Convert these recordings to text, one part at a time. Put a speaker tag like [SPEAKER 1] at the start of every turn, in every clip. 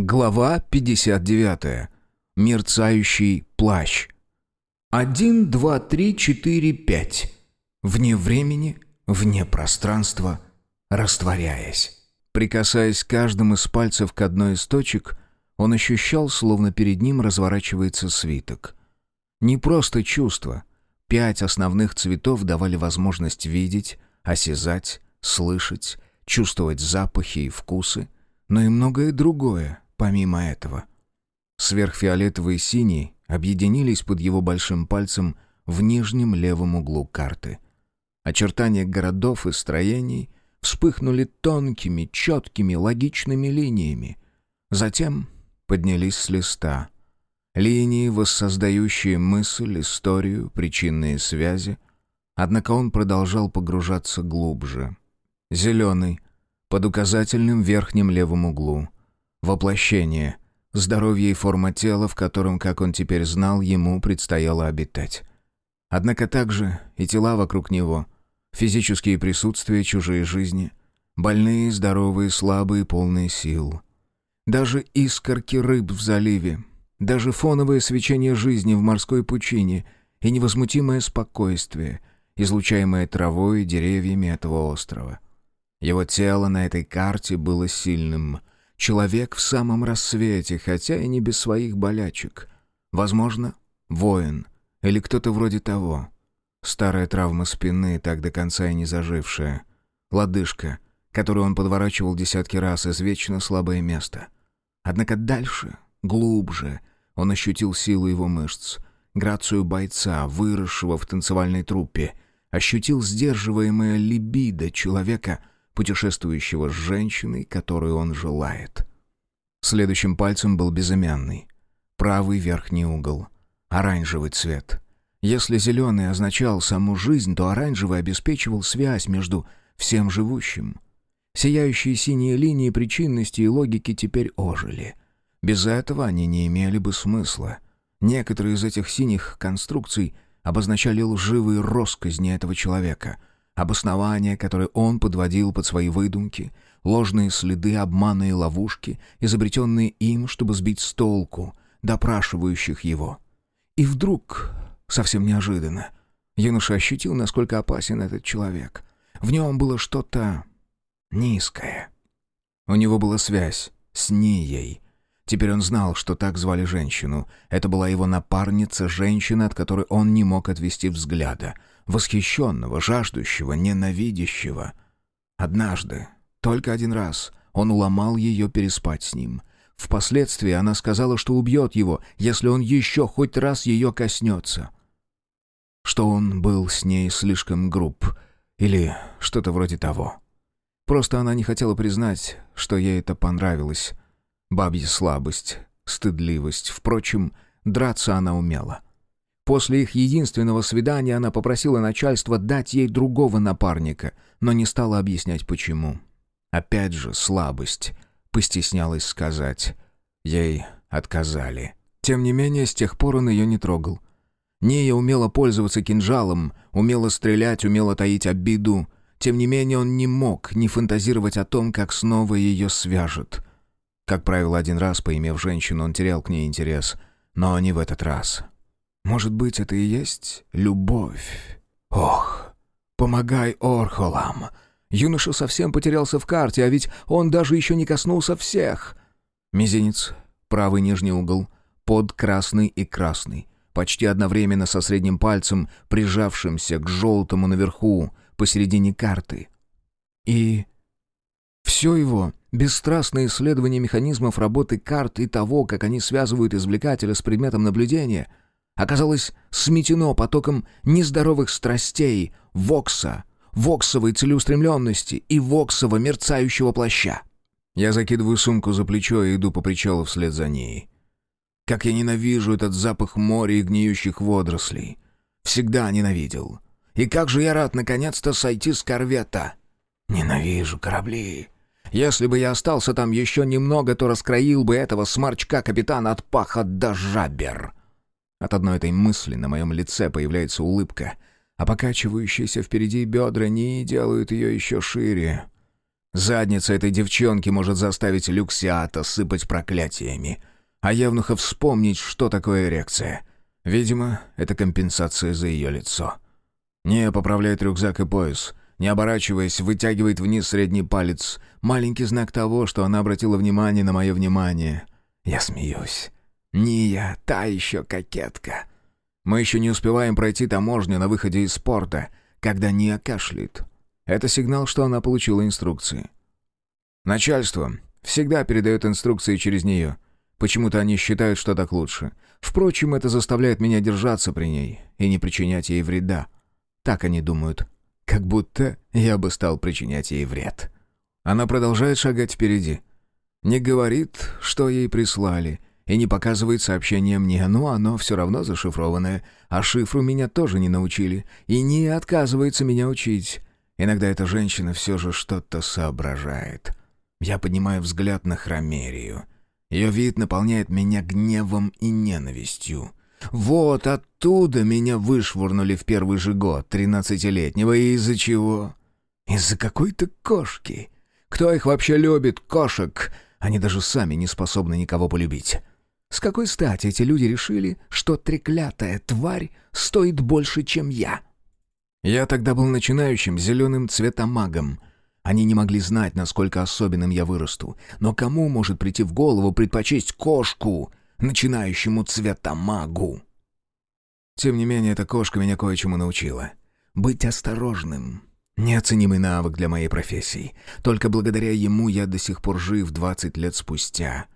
[SPEAKER 1] Глава 59. Мерцающий плащ. Один, два, три, четыре, пять. Вне времени, вне пространства, растворяясь. Прикасаясь каждым из пальцев к одной из точек, он ощущал, словно перед ним разворачивается свиток. Не просто чувство. Пять основных цветов давали возможность видеть, осязать, слышать, чувствовать запахи и вкусы, но и многое другое, помимо этого. Сверхфиолетовый и синий объединились под его большим пальцем в нижнем левом углу карты. Очертания городов и строений вспыхнули тонкими, четкими, логичными линиями. Затем поднялись с листа. Линии, воссоздающие мысль, историю, причинные связи. Однако он продолжал погружаться глубже. Зеленый, под указательным верхним левым углу. Воплощение. Здоровье и форма тела, в котором, как он теперь знал, ему предстояло обитать. Однако также и тела вокруг него. Физические присутствия, чужие жизни. Больные, здоровые, слабые, полные сил. Даже искорки рыб в заливе. Даже фоновое свечение жизни в морской пучине и невозмутимое спокойствие, излучаемое травой и деревьями этого острова. Его тело на этой карте было сильным. Человек в самом рассвете, хотя и не без своих болячек. Возможно, воин или кто-то вроде того. Старая травма спины, так до конца и не зажившая. Лодыжка, которую он подворачивал десятки раз, извечно слабое место. Однако дальше, глубже, он ощутил силу его мышц, грацию бойца, выросшего в танцевальной труппе, ощутил сдерживаемое либидо человека — путешествующего с женщиной, которую он желает. Следующим пальцем был безымянный. Правый верхний угол. Оранжевый цвет. Если зеленый означал саму жизнь, то оранжевый обеспечивал связь между всем живущим. Сияющие синие линии причинности и логики теперь ожили. Без этого они не имели бы смысла. Некоторые из этих синих конструкций обозначали лживые росказни этого человека — Обоснования, которые он подводил под свои выдумки, ложные следы, обманы и ловушки, изобретенные им, чтобы сбить с толку допрашивающих его. И вдруг, совсем неожиданно, юноша ощутил, насколько опасен этот человек. В нем было что-то низкое. У него была связь с Нией. Теперь он знал, что так звали женщину. Это была его напарница, женщина, от которой он не мог отвести взгляда — восхищенного, жаждущего, ненавидящего. Однажды, только один раз, он уломал ее переспать с ним. Впоследствии она сказала, что убьет его, если он еще хоть раз ее коснется. Что он был с ней слишком груб, или что-то вроде того. Просто она не хотела признать, что ей это понравилось. Бабья слабость, стыдливость. Впрочем, драться она умела. После их единственного свидания она попросила начальство дать ей другого напарника, но не стала объяснять почему. Опять же, слабость. Постеснялась сказать. Ей отказали. Тем не менее, с тех пор он ее не трогал. Нея умела пользоваться кинжалом, умела стрелять, умела таить обиду. Тем не менее, он не мог не фантазировать о том, как снова ее свяжет. Как правило, один раз, поимев женщину, он терял к ней интерес. Но не в этот раз. Может быть, это и есть любовь? Ох, помогай Орхолам. Юноша совсем потерялся в карте, а ведь он даже еще не коснулся всех. Мизинец, правый нижний угол, под красный и красный. Почти одновременно со средним пальцем, прижавшимся к желтому наверху, посередине карты. И все его бесстрастное исследование механизмов работы карт и того, как они связывают извлекателя с предметом наблюдения — оказалось сметено потоком нездоровых страстей, вокса, воксовой целеустремленности и воксово мерцающего плаща. Я закидываю сумку за плечо и иду по причалу вслед за ней. Как я ненавижу этот запах моря и гниющих водорослей. Всегда ненавидел. И как же я рад наконец-то сойти с корвета. Ненавижу корабли. Если бы я остался там еще немного, то раскроил бы этого сморчка капитана от паха до жабер. От одной этой мысли на моем лице появляется улыбка, а покачивающиеся впереди бедра не делают ее еще шире. Задница этой девчонки может заставить Люксиата сыпать проклятиями, а Евнуха вспомнить, что такое эрекция. Видимо, это компенсация за ее лицо. Не поправляет рюкзак и пояс. Не оборачиваясь, вытягивает вниз средний палец. Маленький знак того, что она обратила внимание на мое внимание. Я смеюсь. Не я, та еще кокетка. Мы еще не успеваем пройти таможню на выходе из порта, когда Ния кашляет. Это сигнал, что она получила инструкции. Начальство всегда передает инструкции через нее. Почему-то они считают, что так лучше. Впрочем, это заставляет меня держаться при ней и не причинять ей вреда. Так они думают. Как будто я бы стал причинять ей вред. Она продолжает шагать впереди. Не говорит, что ей прислали, и не показывает сообщение мне, но оно все равно зашифрованное, а шифру меня тоже не научили, и не отказывается меня учить. Иногда эта женщина все же что-то соображает. Я поднимаю взгляд на Хромерию. Ее вид наполняет меня гневом и ненавистью. Вот оттуда меня вышвырнули в первый же год, тринадцатилетнего, и из-за чего? Из-за какой-то кошки. Кто их вообще любит, кошек? Они даже сами не способны никого полюбить. С какой стати эти люди решили, что треклятая тварь стоит больше, чем я? Я тогда был начинающим зеленым цветомагом. Они не могли знать, насколько особенным я вырасту. Но кому может прийти в голову предпочесть кошку, начинающему цветомагу? Тем не менее, эта кошка меня кое-чему научила. Быть осторожным. Неоценимый навык для моей профессии. Только благодаря ему я до сих пор жив 20 лет спустя.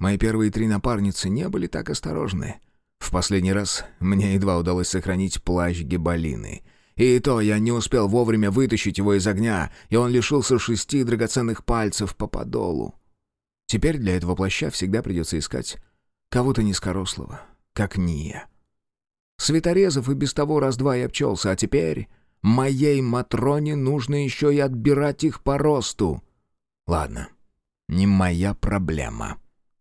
[SPEAKER 1] Мои первые три напарницы не были так осторожны. В последний раз мне едва удалось сохранить плащ Гебалины — и то я не успел вовремя вытащить его из огня, и он лишился шести драгоценных пальцев по подолу. Теперь для этого плаща всегда придется искать кого-то низкорослого, как Ния. Светорезов и без того раз-два и обчелся, а теперь моей Матроне нужно еще и отбирать их по росту. Ладно, не моя проблема.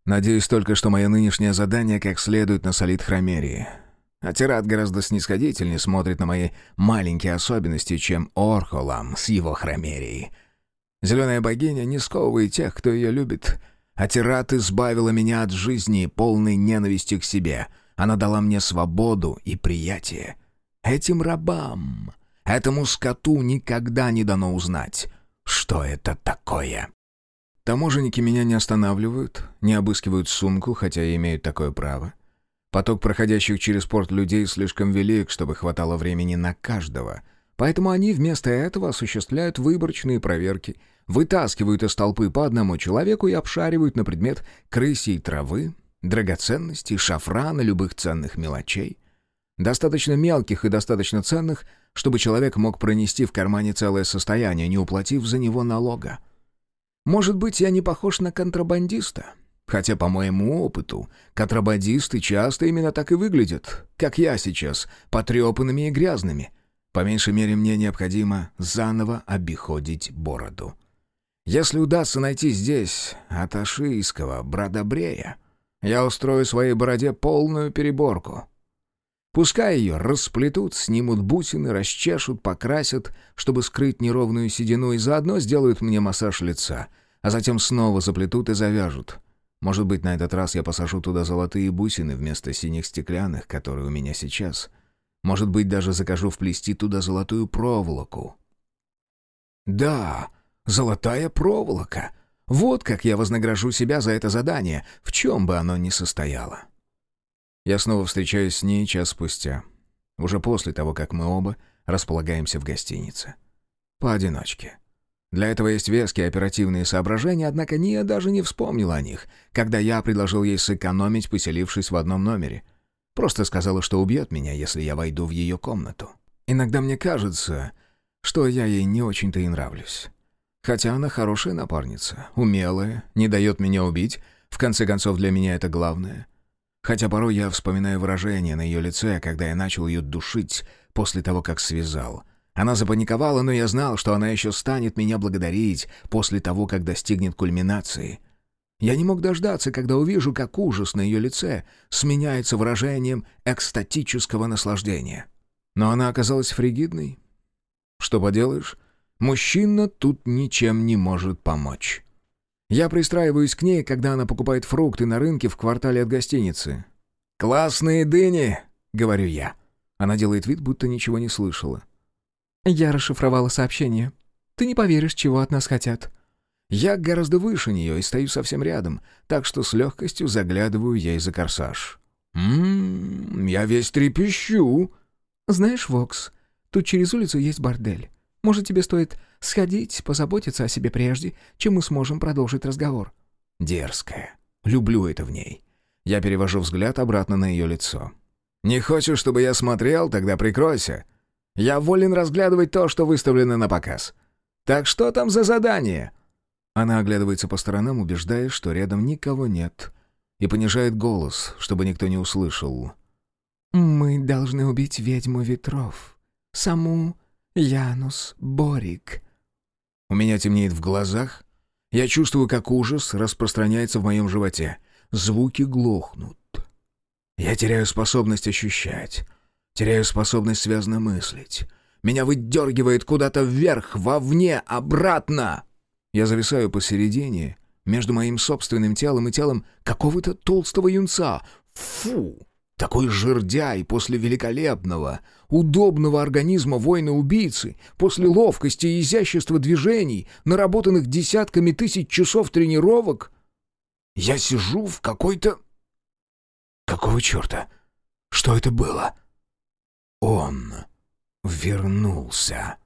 [SPEAKER 1] Надеюсь только, что мое нынешнее задание как следует насолит Хромерии. А Тират гораздо снисходительнее смотрит на мои маленькие особенности, чем Орхолам с его хромерией. Зеленая богиня не сковывает тех, кто ее любит. А Тират избавила меня от жизни, полной ненависти к себе. Она дала мне свободу и приятие. Этим рабам, этому скоту никогда не дано узнать, что это такое. Таможенники меня не останавливают, не обыскивают сумку, хотя и имеют такое право. Поток проходящих через порт людей слишком велик, чтобы хватало времени на каждого. Поэтому они вместо этого осуществляют выборочные проверки, вытаскивают из толпы по одному человеку и обшаривают на предмет крысей травы, драгоценностей, шафрана, любых ценных мелочей. Достаточно мелких и достаточно ценных, чтобы человек мог пронести в кармане целое состояние, не уплатив за него налога. Может быть, я не похож на контрабандиста, Хотя, по моему опыту, контрабандисты часто именно так и выглядят, как я сейчас, потрепанными и грязными. По меньшей мере, мне необходимо заново обиходить бороду. Если удастся найти здесь аташийского бродобрея, я устрою своей бороде полную переборку. Пускай ее расплетут, снимут бусины, расчешут, покрасят, чтобы скрыть неровную седину, и заодно сделают мне массаж лица, а затем снова заплетут и завяжут — может быть, на этот раз я посажу туда золотые бусины вместо синих стеклянных, которые у меня сейчас. Может быть, даже закажу вплести туда золотую проволоку. Да, золотая проволока. Вот как я вознагражу себя за это задание, в чем бы оно ни состояло. Я снова встречаюсь с ней час спустя. Уже после того, как мы оба располагаемся в гостинице. Поодиночке. Для этого есть веские оперативные соображения, однако Ния даже не вспомнила о них, когда я предложил ей сэкономить, поселившись в одном номере. Просто сказала, что убьет меня, если я войду в ее комнату. Иногда мне кажется, что я ей не очень-то и нравлюсь. Хотя она хорошая напарница, умелая, не дает меня убить, в конце концов для меня это главное. Хотя порой я вспоминаю выражение на ее лице, когда я начал ее душить после того, как связал — она запаниковала, но я знал, что она еще станет меня благодарить после того, как достигнет кульминации. Я не мог дождаться, когда увижу, как ужас на ее лице сменяется выражением экстатического наслаждения. Но она оказалась фригидной. Что поделаешь, Мужчина тут ничем не может помочь. Я пристраиваюсь к ней, когда она покупает фрукты на рынке в квартале от гостиницы. «Классные дыни!» — говорю я. Она делает вид, будто ничего не слышала.
[SPEAKER 2] Я расшифровала сообщение. Ты не поверишь, чего от нас хотят.
[SPEAKER 1] Я гораздо выше нее и стою совсем рядом, так что с легкостью заглядываю ей за корсаж. «Ммм, я весь трепещу!»
[SPEAKER 2] «Знаешь, Вокс, тут через улицу есть бордель. Может, тебе стоит сходить, позаботиться о себе прежде, чем мы сможем продолжить разговор?»
[SPEAKER 1] Дерзкая. Люблю это в ней. Я перевожу взгляд обратно на ее лицо. «Не хочешь, чтобы я смотрел? Тогда прикройся. Я волен разглядывать то, что выставлено на показ. Так что там за задание?» Она оглядывается по сторонам, убеждаясь, что рядом никого нет, и понижает голос, чтобы никто не услышал.
[SPEAKER 2] «Мы должны убить ведьму ветров, саму Янус Борик».
[SPEAKER 1] У меня темнеет в глазах. Я чувствую, как ужас распространяется в моем животе. Звуки глохнут. Я теряю способность ощущать. Теряю способность связно мыслить. Меня выдергивает куда-то вверх, вовне, обратно. Я зависаю посередине, между моим собственным телом и телом какого-то толстого юнца. Фу! Такой жердяй после великолепного, удобного организма воина-убийцы, после ловкости и изящества движений, наработанных десятками тысяч часов тренировок. Я сижу в какой-то... Какого черта? Что это было? Он вернулся.